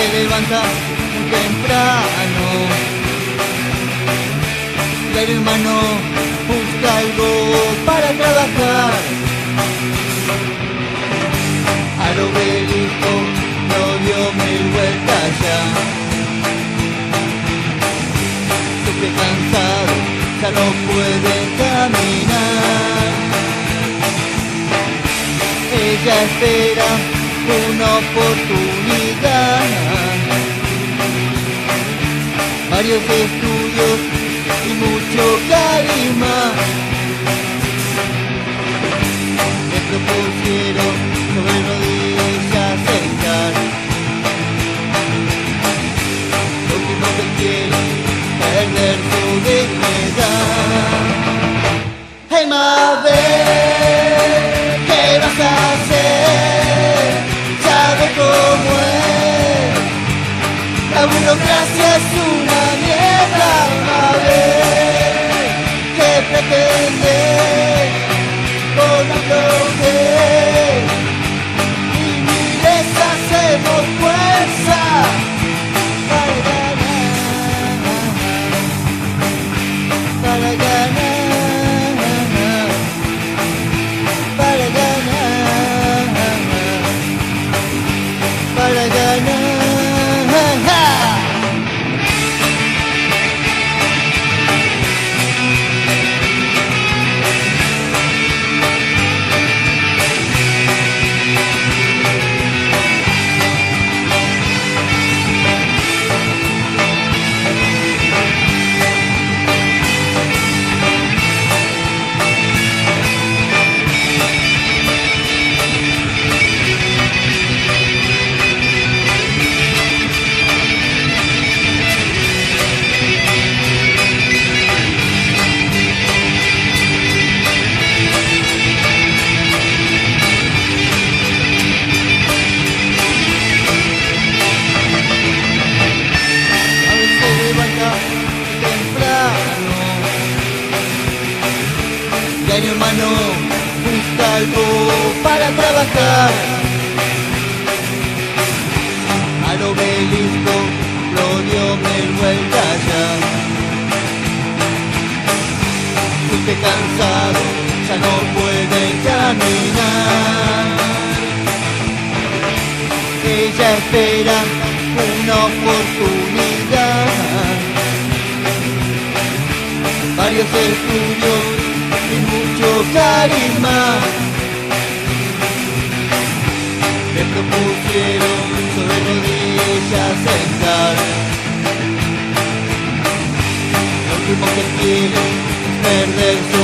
Se levanta muy temprano. Y el hermano busca algo para trabajar. Al obelisco no dio mil vueltas ya. Sufre cansado, ya no puede caminar. Ella espera una oportunidad. Varios estudios y mucho carisma. Le propusieron sobre rodillas sentar. Lo último que quiere perder trabajar Al obelisco lo dio mil vueltas ya Usted cansado, ya no puede caminar ella espera una oportunidad. Varios estudios y mucho carisma. Le propusieron sobre rodillas sentar. Lo último que quiere es perder su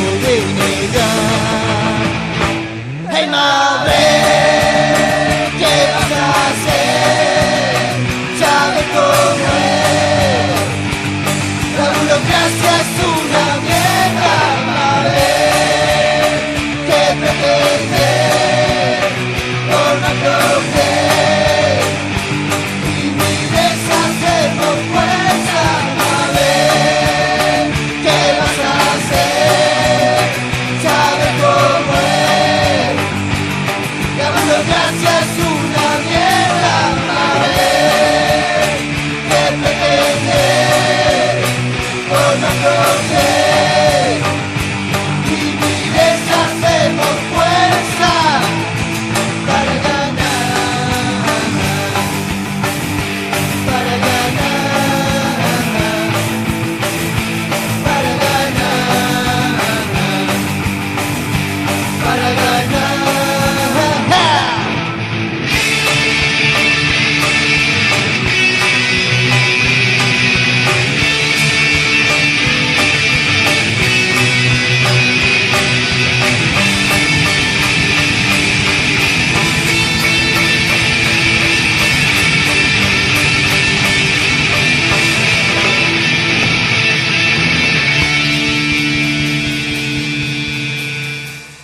remember me.